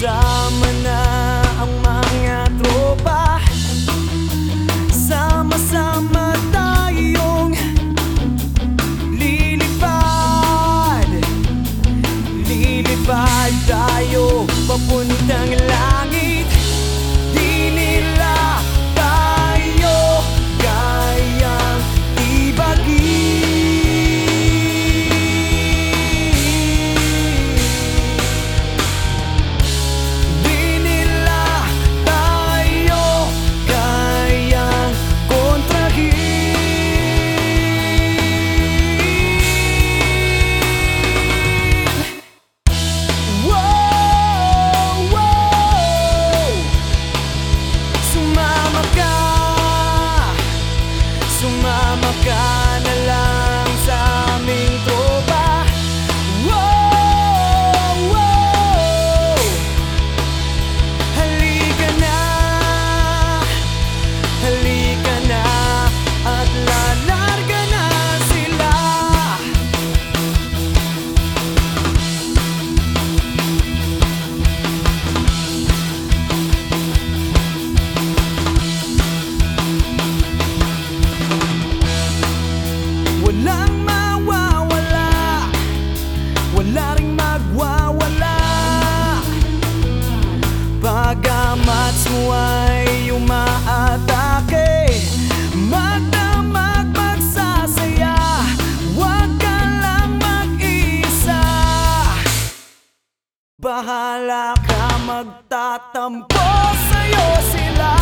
за мене. Bahala ka magtatampo sa'yo sila